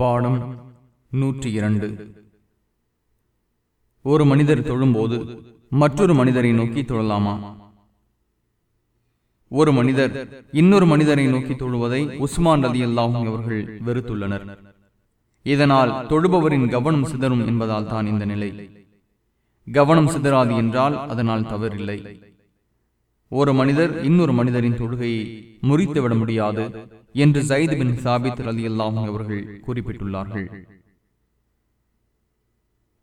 பாடம் நூற்றி இரண்டு ஒரு மனிதர் தொழும்போது மற்றொரு மனிதரை நோக்கி தொழலாமா? ஒரு மனிதர் இன்னொரு மனிதரை நோக்கி தொழுவதை உஸ்மான் ரதி அல்லாஹும் அவர்கள் வெறுத்துள்ளனர். இதனால் தொழுபவரின் கவனம் சிதறும் என்பதால் தான் இந்த நிலை. கவனம் சிதறாது என்றால் அதனால் தவறில்லை. ஒரு மனிதர் இன்னொரு மனிதரின் தொழுகையை முறித்துவிட முடியாது என்று ஜயித் பின் சாபித் அலி அல்லாஹ் அவர்கள் குறிப்பிட்டுள்ளார்கள்.